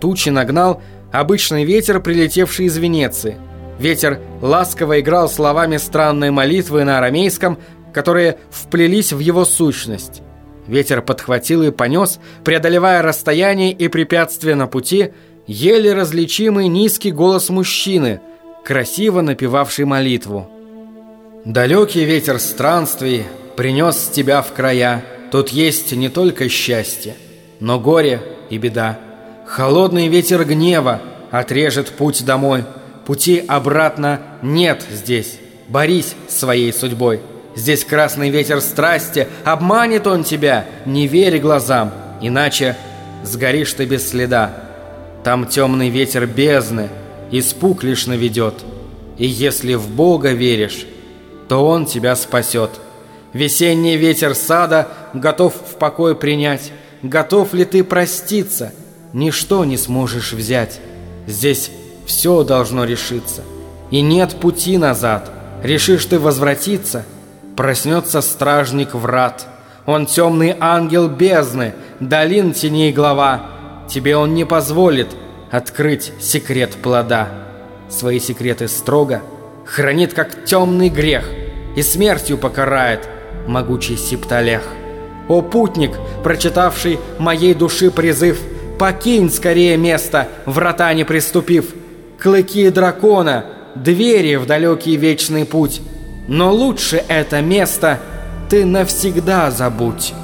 Тучи нагнал обычный ветер, прилетевший из Венеции. Ветер ласково играл словами странной молитвы на арамейском, которые вплелись в его сущность. Ветер подхватил и понес, преодолевая расстояние и препятствия на пути, еле различимый низкий голос мужчины, красиво напевавший молитву. «Далекий ветер странствий принес тебя в края. Тут есть не только счастье, но горе и беда. Холодный ветер гнева отрежет путь домой. Пути обратно нет здесь. Борись с своей судьбой». Здесь красный ветер страсти, обманет он тебя, не верь глазам, иначе сгоришь ты без следа. Там темный ветер бездны, испуг лишь наведет. И если в Бога веришь, то Он тебя спасет. Весенний ветер сада готов в покой принять. Готов ли ты проститься? Ничто не сможешь взять. Здесь все должно решиться. И нет пути назад. Решишь ты возвратиться – Проснется стражник врат. Он темный ангел бездны, долин теней глава. Тебе он не позволит открыть секрет плода. Свои секреты строго хранит, как темный грех, и смертью покарает могучий септолех. О путник, прочитавший моей души призыв, покинь скорее место, врата не приступив. Клыки дракона, двери в далекий вечный путь — но лучше это место ты навсегда забудь.